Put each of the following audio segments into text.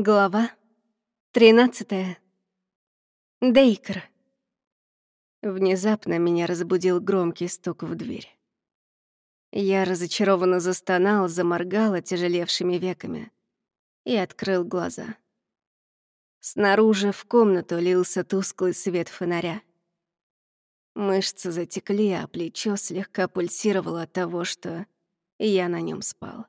Глава 13. Дейкер. Внезапно меня разбудил громкий стук в дверь. Я разочарованно застонал, заморгал отяжелевшими веками и открыл глаза. Снаружи в комнату лился тусклый свет фонаря. Мышцы затекли, а плечо слегка пульсировало от того, что я на нем спал.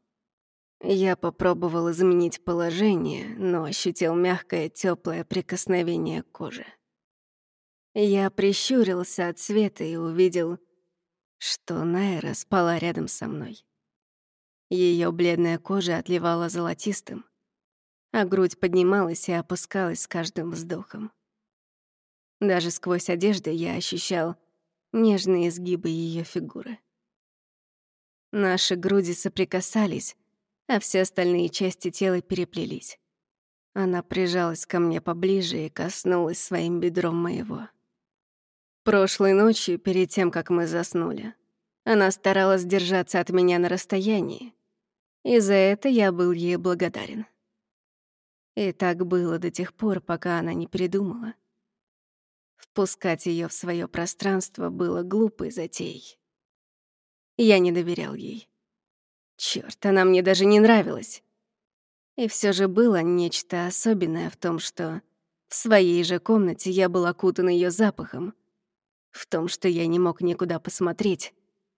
Я попробовал изменить положение, но ощутил мягкое, теплое прикосновение кожи. Я прищурился от света и увидел, что Найра спала рядом со мной. Ее бледная кожа отливала золотистым, а грудь поднималась и опускалась с каждым вздохом. Даже сквозь одежду я ощущал нежные изгибы ее фигуры. Наши груди соприкасались, а все остальные части тела переплелись. Она прижалась ко мне поближе и коснулась своим бедром моего. Прошлой ночью, перед тем, как мы заснули, она старалась держаться от меня на расстоянии, и за это я был ей благодарен. И так было до тех пор, пока она не передумала. Впускать ее в свое пространство было глупой затеей. Я не доверял ей. Чёрт, она мне даже не нравилась. И все же было нечто особенное в том, что в своей же комнате я был окутан ее запахом, в том, что я не мог никуда посмотреть,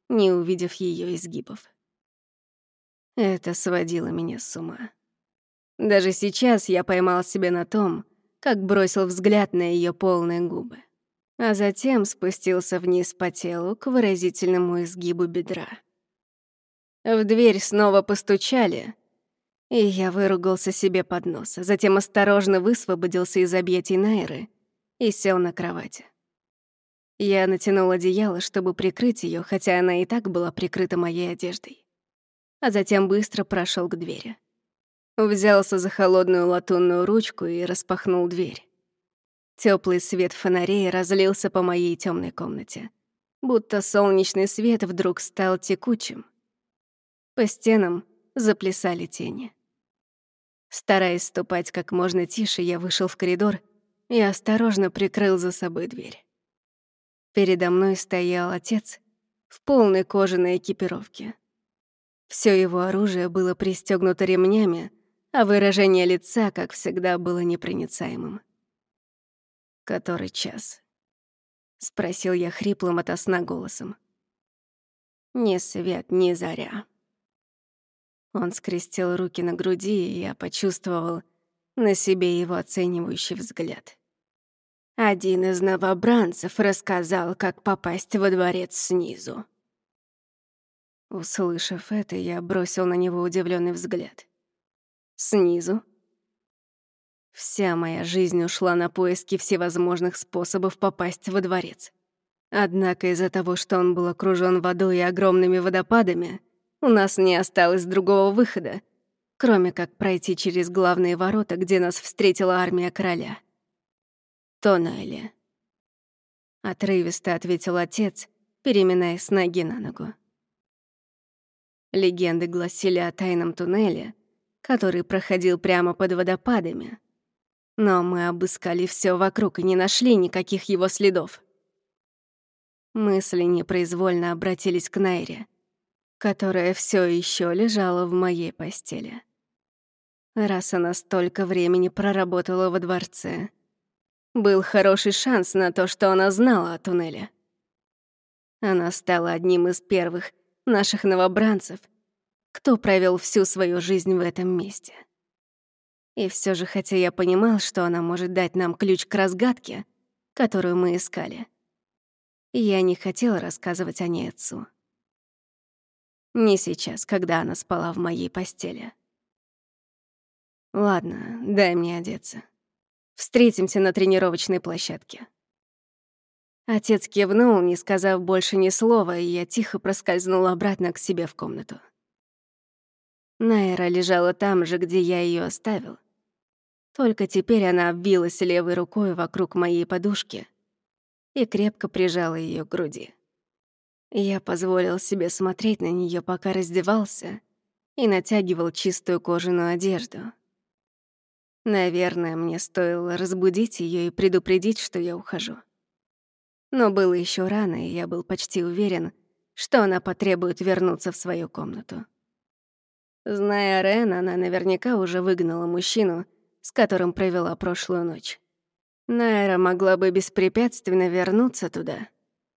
не увидев ее изгибов. Это сводило меня с ума. Даже сейчас я поймал себя на том, как бросил взгляд на ее полные губы, а затем спустился вниз по телу к выразительному изгибу бедра. В дверь снова постучали, и я выругался себе под нос, а затем осторожно высвободился из объятий Найры и сел на кровати. Я натянул одеяло, чтобы прикрыть ее, хотя она и так была прикрыта моей одеждой. А затем быстро прошел к двери. Взялся за холодную латунную ручку и распахнул дверь. Теплый свет фонарей разлился по моей темной комнате, будто солнечный свет вдруг стал текучим. По стенам заплясали тени. Стараясь ступать как можно тише, я вышел в коридор и осторожно прикрыл за собой дверь. Передо мной стоял отец в полной кожаной экипировке. Все его оружие было пристегнуто ремнями, а выражение лица, как всегда, было непроницаемым. «Который час?» — спросил я хриплым ото сна голосом. «Ни свет, ни заря», он скрестил руки на груди, и я почувствовал на себе его оценивающий взгляд. Один из новобранцев рассказал, как попасть во дворец снизу. Услышав это, я бросил на него удивленный взгляд. Снизу? Вся моя жизнь ушла на поиски всевозможных способов попасть во дворец. Однако из-за того, что он был окружен водой и огромными водопадами, у нас не осталось другого выхода, кроме как пройти через главные ворота, где нас встретила армия короля. «Тоннели», — отрывисто ответил отец, переминаясь с ноги на ногу. Легенды гласили о тайном туннеле, который проходил прямо под водопадами. Но мы обыскали все вокруг и не нашли никаких его следов. Мысли непроизвольно обратились к Найре которая все еще лежала в моей постели. Раз она столько времени проработала во дворце, был хороший шанс на то, что она знала о туннеле. Она стала одним из первых наших новобранцев, кто провел всю свою жизнь в этом месте. И все же, хотя я понимал, что она может дать нам ключ к разгадке, которую мы искали, я не хотел рассказывать о ней отцу. Не сейчас, когда она спала в моей постели. Ладно, дай мне одеться. Встретимся на тренировочной площадке. Отец кивнул, не сказав больше ни слова, и я тихо проскользнула обратно к себе в комнату. Найра лежала там же, где я ее оставил. Только теперь она обвилась левой рукой вокруг моей подушки и крепко прижала ее к груди. Я позволил себе смотреть на нее, пока раздевался и натягивал чистую кожаную одежду. Наверное, мне стоило разбудить ее и предупредить, что я ухожу. Но было еще рано, и я был почти уверен, что она потребует вернуться в свою комнату. Зная Рен, она наверняка уже выгнала мужчину, с которым провела прошлую ночь. Найра могла бы беспрепятственно вернуться туда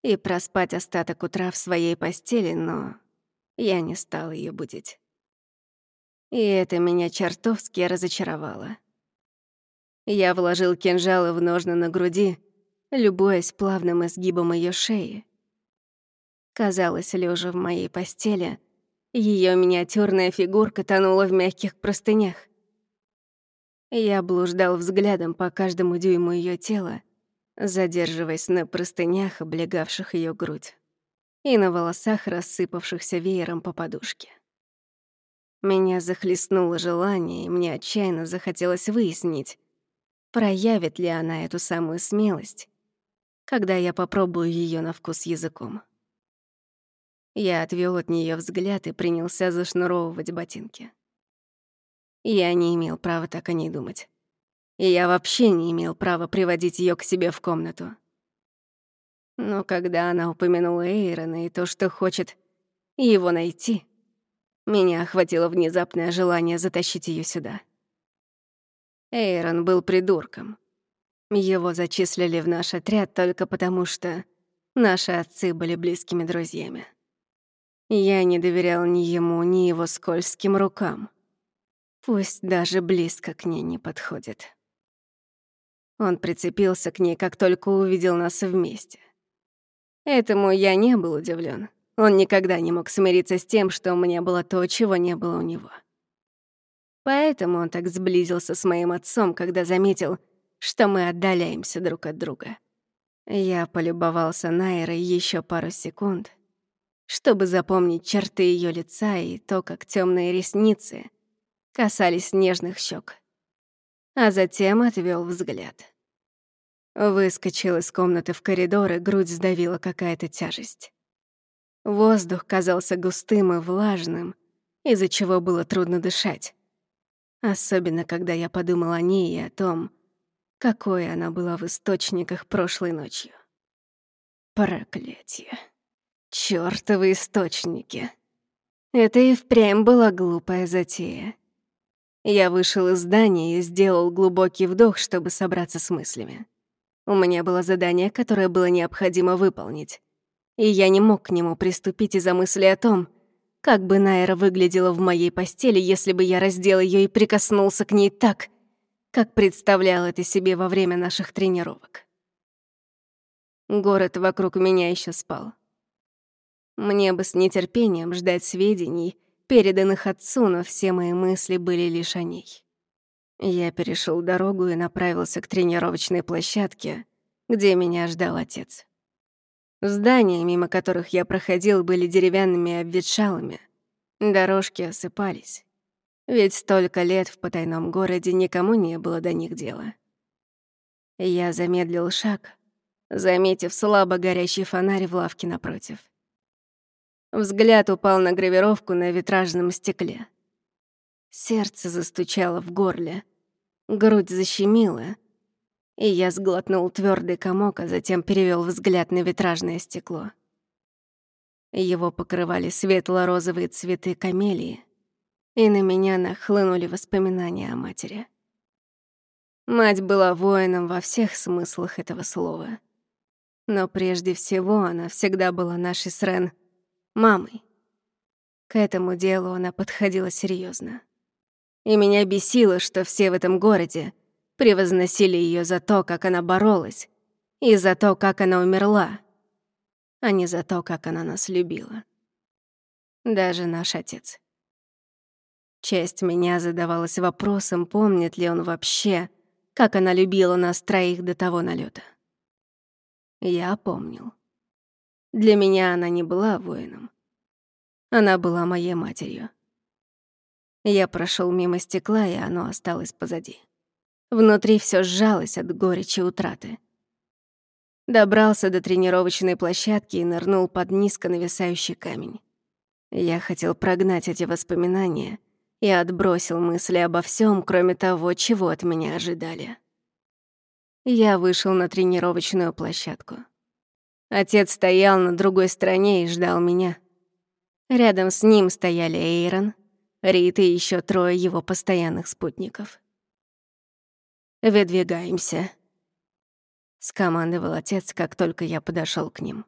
и проспать остаток утра в своей постели, но я не стал ее будить. И это меня чертовски разочаровало. Я вложил кинжалы в ножны на груди, любуясь плавным изгибом ее шеи. Казалось, лежа в моей постели, ее миниатюрная фигурка тонула в мягких простынях. Я блуждал взглядом по каждому дюйму ее тела, задерживаясь на простынях, облегавших ее грудь, и на волосах, рассыпавшихся веером по подушке. Меня захлестнуло желание, и мне отчаянно захотелось выяснить, проявит ли она эту самую смелость, когда я попробую ее на вкус языком. Я отвел от нее взгляд и принялся зашнуровывать ботинки. Я не имел права так о ней думать. И я вообще не имел права приводить ее к себе в комнату. Но когда она упомянула Эйрона и то, что хочет его найти, меня охватило внезапное желание затащить ее сюда. Эйрон был придурком. Его зачислили в наш отряд только потому, что наши отцы были близкими друзьями. Я не доверял ни ему, ни его скользким рукам. Пусть даже близко к ней не подходит. Он прицепился к ней, как только увидел нас вместе. Этому я не был удивлен. Он никогда не мог смириться с тем, что у меня было то, чего не было у него. Поэтому он так сблизился с моим отцом, когда заметил, что мы отдаляемся друг от друга. Я полюбовался Найрой еще пару секунд, чтобы запомнить черты ее лица и то, как темные ресницы касались нежных щек, а затем отвел взгляд. Выскочил из комнаты в коридор, и грудь сдавила какая-то тяжесть. Воздух казался густым и влажным, из-за чего было трудно дышать. Особенно, когда я подумал о ней и о том, какой она была в источниках прошлой ночью. Проклятие. Чёртовы источники. Это и впрямь была глупая затея. Я вышел из здания и сделал глубокий вдох, чтобы собраться с мыслями. У меня было задание, которое было необходимо выполнить. И я не мог к нему приступить из-за мысли о том, как бы Найра выглядела в моей постели, если бы я раздел ее и прикоснулся к ней так, как представлял это себе во время наших тренировок. Город вокруг меня еще спал. Мне бы с нетерпением ждать сведений, переданных отцу, но все мои мысли были лишь о ней. Я перешел дорогу и направился к тренировочной площадке, где меня ждал отец. Здания, мимо которых я проходил, были деревянными обветшалыми. Дорожки осыпались. Ведь столько лет в потайном городе никому не было до них дела. Я замедлил шаг, заметив слабо горящий фонарь в лавке напротив. Взгляд упал на гравировку на витражном стекле. Сердце застучало в горле, грудь защемила, и я сглотнул твердый комок, а затем перевел взгляд на витражное стекло. Его покрывали светло-розовые цветы камелии, и на меня нахлынули воспоминания о матери. Мать была воином во всех смыслах этого слова. Но прежде всего она всегда была нашей с Рен мамой. К этому делу она подходила серьезно. И меня бесило, что все в этом городе превозносили ее за то, как она боролась, и за то, как она умерла, а не за то, как она нас любила. Даже наш отец. Часть меня задавалась вопросом, помнит ли он вообще, как она любила нас троих до того налета. Я помнил. Для меня она не была воином. Она была моей матерью. Я прошел мимо стекла, и оно осталось позади. Внутри все сжалось от горечи утраты. Добрался до тренировочной площадки и нырнул под низко нависающий камень. Я хотел прогнать эти воспоминания и отбросил мысли обо всем, кроме того, чего от меня ожидали. Я вышел на тренировочную площадку. Отец стоял на другой стороне и ждал меня. Рядом с ним стояли Эйрон, Рит и еще трое его постоянных спутников. «Выдвигаемся», — скомандовал отец, как только я подошел к ним.